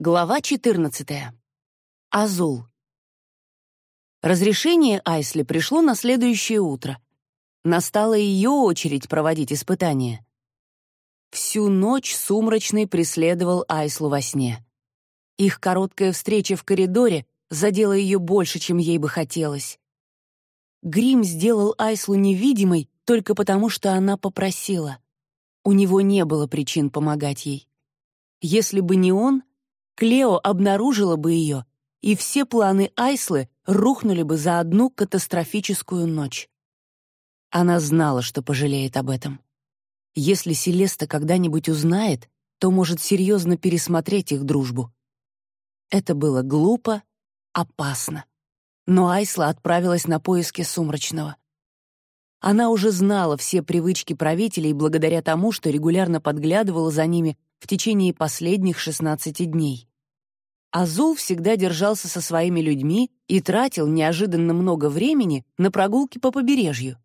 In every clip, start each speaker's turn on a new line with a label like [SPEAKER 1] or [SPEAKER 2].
[SPEAKER 1] Глава 14. Азул. Разрешение Айсли пришло на следующее утро. Настала ее очередь проводить испытания. Всю ночь Сумрачный преследовал Айслу во сне. Их короткая встреча в коридоре задела ее больше, чем ей бы хотелось. Грим сделал Айслу невидимой только потому, что она попросила. У него не было причин помогать ей. Если бы не он, Клео обнаружила бы ее, и все планы Айслы рухнули бы за одну катастрофическую ночь. Она знала, что пожалеет об этом. Если Селеста когда-нибудь узнает, то может серьезно пересмотреть их дружбу. Это было глупо, опасно. Но Айсла отправилась на поиски Сумрачного. Она уже знала все привычки правителей благодаря тому, что регулярно подглядывала за ними в течение последних 16 дней. Азул всегда держался со своими людьми и тратил неожиданно много времени на прогулки по побережью.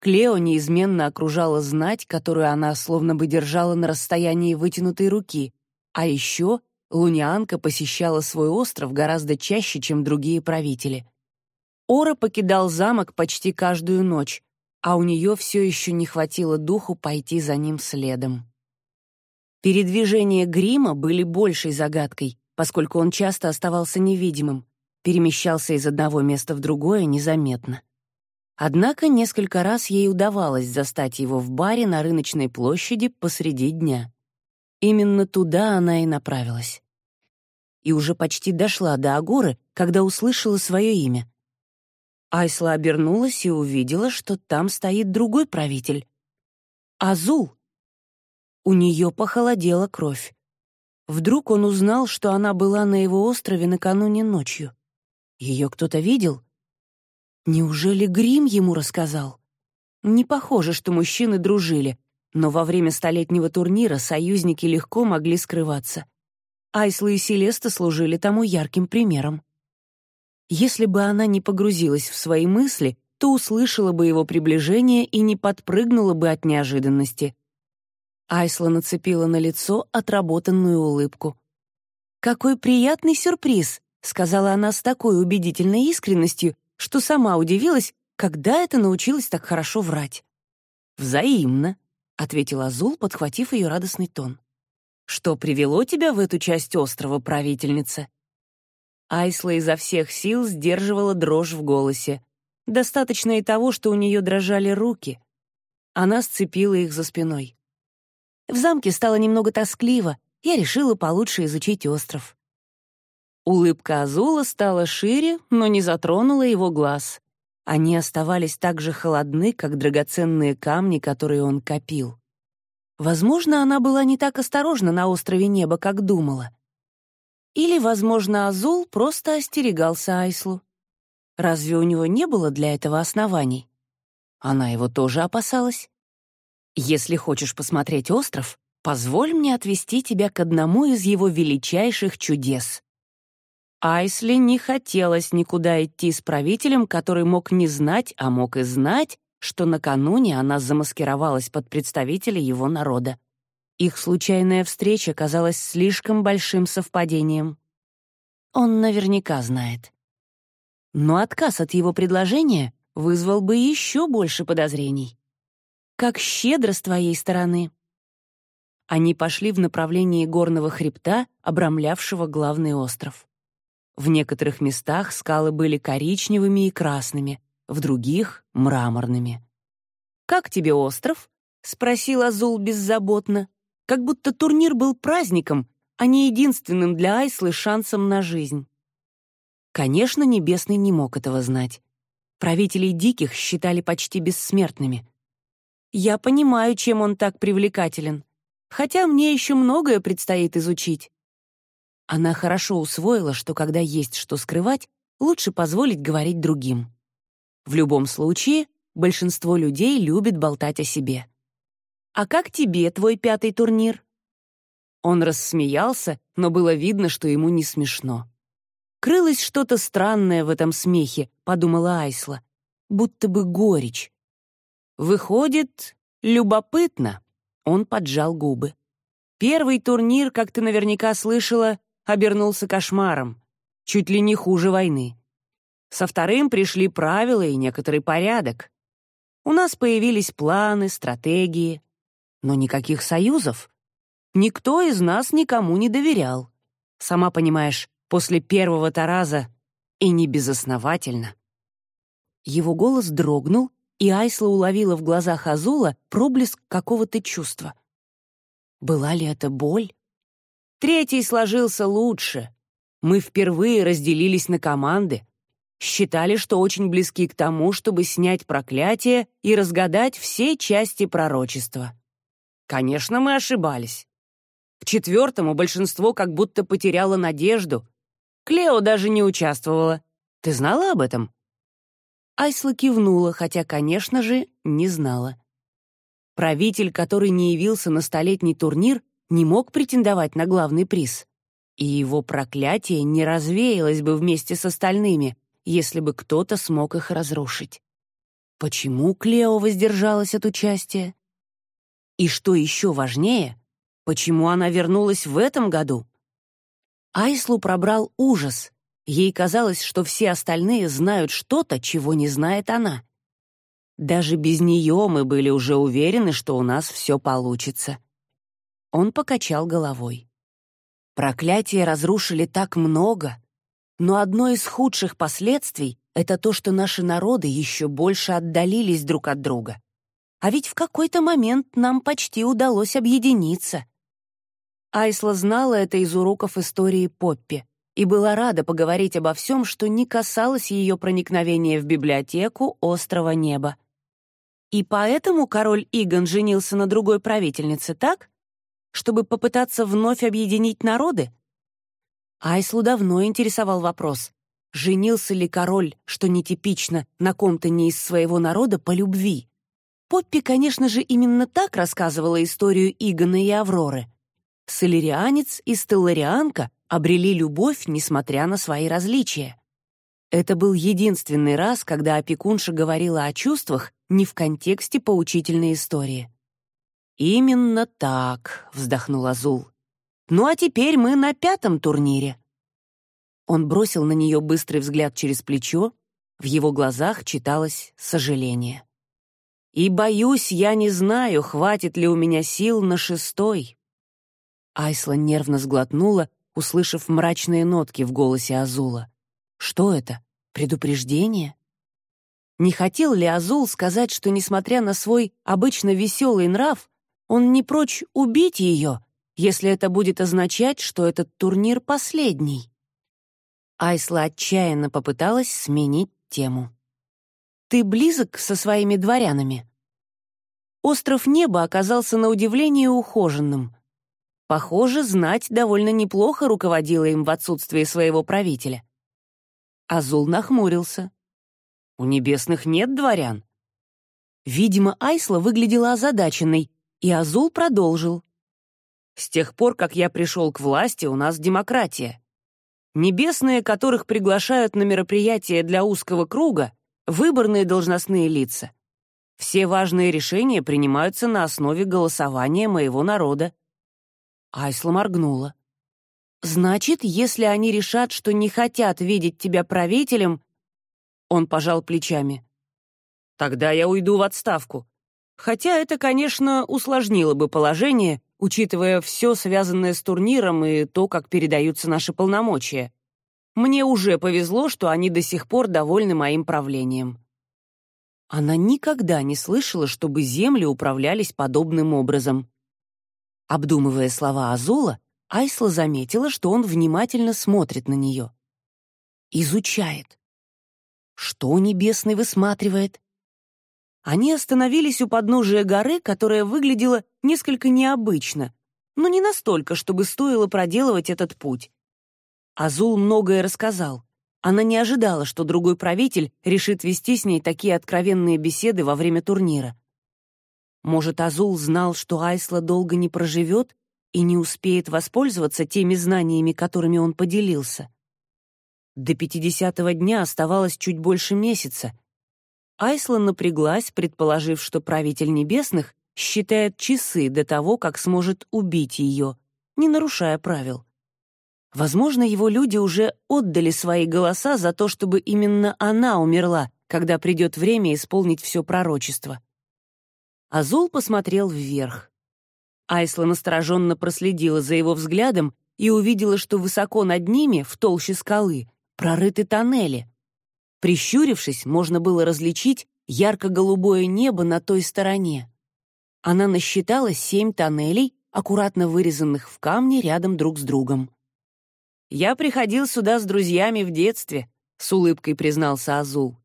[SPEAKER 1] Клео неизменно окружала знать, которую она словно бы держала на расстоянии вытянутой руки, а еще Лунианка посещала свой остров гораздо чаще, чем другие правители. Ора покидал замок почти каждую ночь, а у нее все еще не хватило духу пойти за ним следом. Передвижения грима были большей загадкой, поскольку он часто оставался невидимым, перемещался из одного места в другое незаметно. Однако несколько раз ей удавалось застать его в баре на рыночной площади посреди дня. Именно туда она и направилась. И уже почти дошла до Агоры, когда услышала свое имя. Айсла обернулась и увидела, что там стоит другой правитель. Азул. У нее похолодела кровь. Вдруг он узнал, что она была на его острове накануне ночью. Ее кто-то видел? Неужели Грим ему рассказал? Не похоже, что мужчины дружили, но во время столетнего турнира союзники легко могли скрываться. Айсла и Селеста служили тому ярким примером. Если бы она не погрузилась в свои мысли, то услышала бы его приближение и не подпрыгнула бы от неожиданности — Айсла нацепила на лицо отработанную улыбку. «Какой приятный сюрприз!» — сказала она с такой убедительной искренностью, что сама удивилась, когда это научилась так хорошо врать. «Взаимно», — ответил Азул, подхватив ее радостный тон. «Что привело тебя в эту часть острова, правительница?» Айсла изо всех сил сдерживала дрожь в голосе. Достаточно и того, что у нее дрожали руки. Она сцепила их за спиной. В замке стало немного тоскливо, я решила получше изучить остров. Улыбка Азула стала шире, но не затронула его глаз. Они оставались так же холодны, как драгоценные камни, которые он копил. Возможно, она была не так осторожна на острове Неба, как думала. Или, возможно, Азул просто остерегался Айслу. Разве у него не было для этого оснований? Она его тоже опасалась. Если хочешь посмотреть остров, позволь мне отвести тебя к одному из его величайших чудес. Айсли не хотелось никуда идти с правителем, который мог не знать, а мог и знать, что накануне она замаскировалась под представителя его народа. Их случайная встреча казалась слишком большим совпадением. Он наверняка знает. Но отказ от его предложения вызвал бы еще больше подозрений. Как щедро с твоей стороны!» Они пошли в направлении горного хребта, обрамлявшего главный остров. В некоторых местах скалы были коричневыми и красными, в других — мраморными. «Как тебе остров?» — спросил Азул беззаботно, как будто турнир был праздником, а не единственным для Айслы шансом на жизнь. Конечно, Небесный не мог этого знать. Правителей диких считали почти бессмертными, я понимаю, чем он так привлекателен. Хотя мне еще многое предстоит изучить. Она хорошо усвоила, что когда есть что скрывать, лучше позволить говорить другим. В любом случае, большинство людей любит болтать о себе. «А как тебе твой пятый турнир?» Он рассмеялся, но было видно, что ему не смешно. «Крылось что-то странное в этом смехе», — подумала Айсла. «Будто бы горечь. Выходит, любопытно. Он поджал губы. Первый турнир, как ты наверняка слышала, обернулся кошмаром, чуть ли не хуже войны. Со вторым пришли правила и некоторый порядок. У нас появились планы, стратегии, но никаких союзов. Никто из нас никому не доверял. Сама понимаешь, после первого тараза и не безосновательно. Его голос дрогнул, и Айсла уловила в глазах Азула проблеск какого-то чувства. Была ли это боль? Третий сложился лучше. Мы впервые разделились на команды. Считали, что очень близки к тому, чтобы снять проклятие и разгадать все части пророчества. Конечно, мы ошибались. К четвертому большинство как будто потеряло надежду. Клео даже не участвовала. Ты знала об этом? Айсла кивнула, хотя, конечно же, не знала. Правитель, который не явился на столетний турнир, не мог претендовать на главный приз. И его проклятие не развеялось бы вместе с остальными, если бы кто-то смог их разрушить. Почему Клео воздержалась от участия? И что еще важнее, почему она вернулась в этом году? Айслу пробрал ужас. Ей казалось, что все остальные знают что-то, чего не знает она. Даже без нее мы были уже уверены, что у нас все получится. Он покачал головой. Проклятия разрушили так много, но одно из худших последствий — это то, что наши народы еще больше отдалились друг от друга. А ведь в какой-то момент нам почти удалось объединиться. Айсла знала это из уроков истории Поппи и была рада поговорить обо всем, что не касалось ее проникновения в библиотеку острова Неба. И поэтому король Игон женился на другой правительнице, так? Чтобы попытаться вновь объединить народы? Айслу давно интересовал вопрос, женился ли король, что нетипично, на ком-то не из своего народа по любви. Поппи, конечно же, именно так рассказывала историю Игона и Авроры. Солерианец и стелларианка обрели любовь, несмотря на свои различия. Это был единственный раз, когда опекунша говорила о чувствах не в контексте поучительной истории. «Именно так», — вздохнул Азул. «Ну а теперь мы на пятом турнире». Он бросил на нее быстрый взгляд через плечо, в его глазах читалось сожаление. «И боюсь, я не знаю, хватит ли у меня сил на шестой». Айсла нервно сглотнула услышав мрачные нотки в голосе Азула. Что это? Предупреждение? Не хотел ли Азул сказать, что, несмотря на свой обычно веселый нрав, он не прочь убить ее, если это будет означать, что этот турнир последний? Айсла отчаянно попыталась сменить тему. «Ты близок со своими дворянами?» Остров Неба оказался на удивление ухоженным. Похоже, знать довольно неплохо руководила им в отсутствие своего правителя. Азул нахмурился. «У небесных нет дворян?» Видимо, Айсла выглядела озадаченной, и Азул продолжил. «С тех пор, как я пришел к власти, у нас демократия. Небесные, которых приглашают на мероприятия для узкого круга, выборные должностные лица. Все важные решения принимаются на основе голосования моего народа. Айсла моргнула. «Значит, если они решат, что не хотят видеть тебя правителем...» Он пожал плечами. «Тогда я уйду в отставку. Хотя это, конечно, усложнило бы положение, учитывая все связанное с турниром и то, как передаются наши полномочия. Мне уже повезло, что они до сих пор довольны моим правлением». Она никогда не слышала, чтобы земли управлялись подобным образом. Обдумывая слова Азула, Айсла заметила, что он внимательно смотрит на нее. Изучает. Что Небесный высматривает? Они остановились у подножия горы, которая выглядела несколько необычно, но не настолько, чтобы стоило проделывать этот путь. Азул многое рассказал. Она не ожидала, что другой правитель решит вести с ней такие откровенные беседы во время турнира. Может, Азул знал, что Айсла долго не проживет и не успеет воспользоваться теми знаниями, которыми он поделился. До пятидесятого дня оставалось чуть больше месяца. Айсла напряглась, предположив, что правитель небесных считает часы до того, как сможет убить ее, не нарушая правил. Возможно, его люди уже отдали свои голоса за то, чтобы именно она умерла, когда придет время исполнить все пророчество. Азул посмотрел вверх. Айсла настороженно проследила за его взглядом и увидела, что высоко над ними, в толще скалы, прорыты тоннели. Прищурившись, можно было различить ярко-голубое небо на той стороне. Она насчитала семь тоннелей, аккуратно вырезанных в камне рядом друг с другом. «Я приходил сюда с друзьями в детстве», — с улыбкой признался Азул.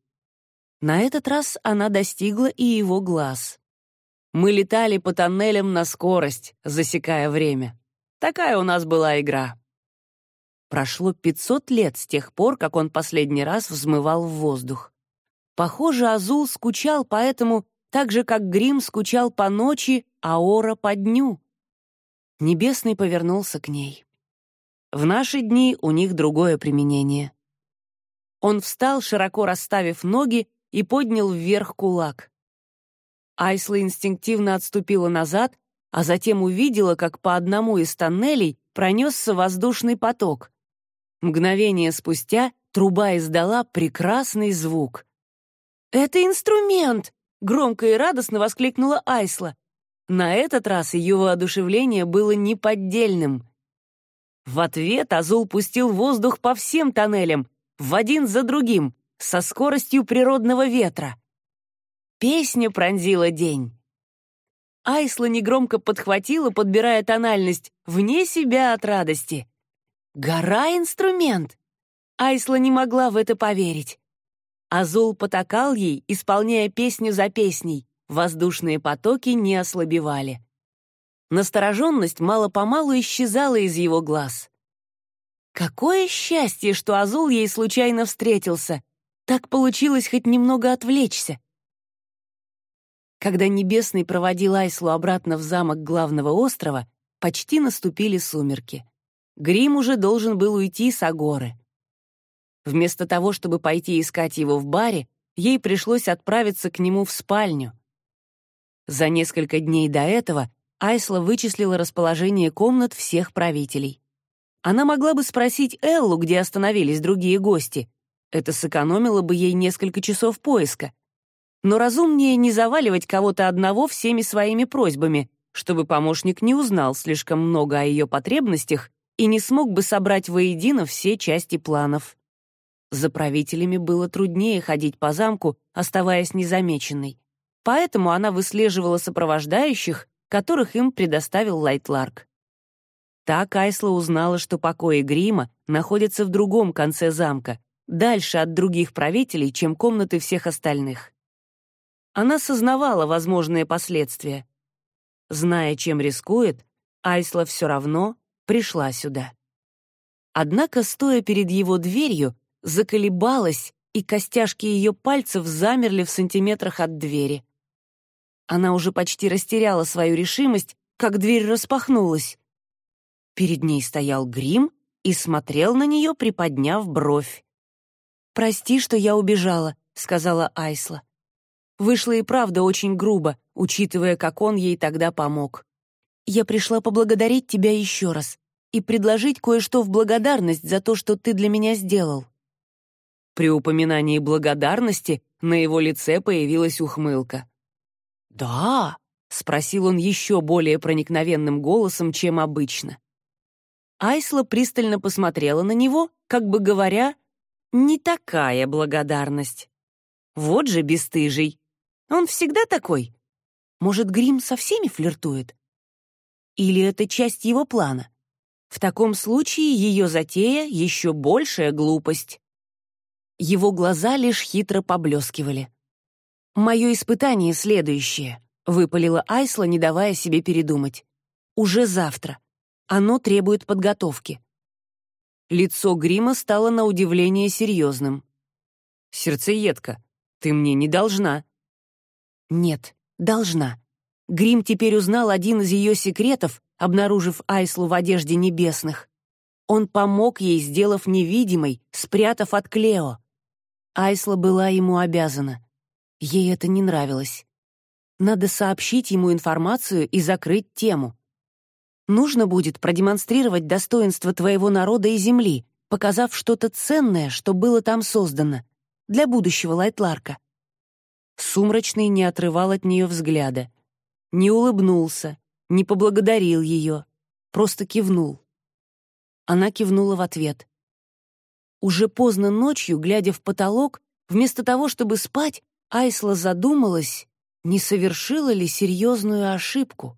[SPEAKER 1] На этот раз она достигла и его глаз. Мы летали по тоннелям на скорость, засекая время. Такая у нас была игра. Прошло 500 лет с тех пор, как он последний раз взмывал в воздух. Похоже, Азул скучал поэтому так же, как Грим скучал по ночи, а Ора по дню. Небесный повернулся к ней. В наши дни у них другое применение. Он встал, широко расставив ноги, и поднял вверх кулак. Айсла инстинктивно отступила назад, а затем увидела, как по одному из тоннелей пронесся воздушный поток. Мгновение спустя труба издала прекрасный звук. «Это инструмент!» — громко и радостно воскликнула Айсла. На этот раз ее воодушевление было неподдельным. В ответ Азул пустил воздух по всем тоннелям, в один за другим, со скоростью природного ветра. Песня пронзила день. Айсла негромко подхватила, подбирая тональность, вне себя от радости. «Гора-инструмент!» Айсла не могла в это поверить. Азул потакал ей, исполняя песню за песней. Воздушные потоки не ослабевали. Настороженность мало-помалу исчезала из его глаз. Какое счастье, что Азул ей случайно встретился. Так получилось хоть немного отвлечься. Когда Небесный проводил Айслу обратно в замок главного острова, почти наступили сумерки. Грим уже должен был уйти с Агоры. Вместо того, чтобы пойти искать его в баре, ей пришлось отправиться к нему в спальню. За несколько дней до этого Айсла вычислила расположение комнат всех правителей. Она могла бы спросить Эллу, где остановились другие гости. Это сэкономило бы ей несколько часов поиска но разумнее не заваливать кого-то одного всеми своими просьбами, чтобы помощник не узнал слишком много о ее потребностях и не смог бы собрать воедино все части планов. За правителями было труднее ходить по замку, оставаясь незамеченной. Поэтому она выслеживала сопровождающих, которых им предоставил Лайтларк. Так Айсла узнала, что покои Грима находятся в другом конце замка, дальше от других правителей, чем комнаты всех остальных. Она сознавала возможные последствия. Зная, чем рискует, Айсла все равно пришла сюда. Однако, стоя перед его дверью, заколебалась, и костяшки ее пальцев замерли в сантиметрах от двери. Она уже почти растеряла свою решимость, как дверь распахнулась. Перед ней стоял грим и смотрел на нее, приподняв бровь. «Прости, что я убежала», — сказала Айсла. Вышло и правда очень грубо, учитывая, как он ей тогда помог. Я пришла поблагодарить тебя еще раз и предложить кое-что в благодарность за то, что ты для меня сделал». При упоминании благодарности на его лице появилась ухмылка. «Да?» — спросил он еще более проникновенным голосом, чем обычно. Айсла пристально посмотрела на него, как бы говоря, «Не такая благодарность». Вот же бесстыжий. Он всегда такой? Может, Грим со всеми флиртует? Или это часть его плана? В таком случае ее затея — еще большая глупость. Его глаза лишь хитро поблескивали. «Мое испытание следующее», — выпалила Айсла, не давая себе передумать. «Уже завтра. Оно требует подготовки». Лицо Грима стало на удивление серьезным. «Сердцеедка, ты мне не должна», нет, должна. Грим теперь узнал один из ее секретов, обнаружив Айслу в одежде небесных. Он помог ей, сделав невидимой, спрятав от Клео. Айсла была ему обязана. Ей это не нравилось. Надо сообщить ему информацию и закрыть тему. Нужно будет продемонстрировать достоинство твоего народа и земли, показав что-то ценное, что было там создано, для будущего Лайтларка. Сумрачный не отрывал от нее взгляда, не улыбнулся, не поблагодарил ее, просто кивнул. Она кивнула в ответ. Уже поздно ночью, глядя в потолок, вместо того, чтобы спать, Айсла задумалась, не совершила ли серьезную ошибку.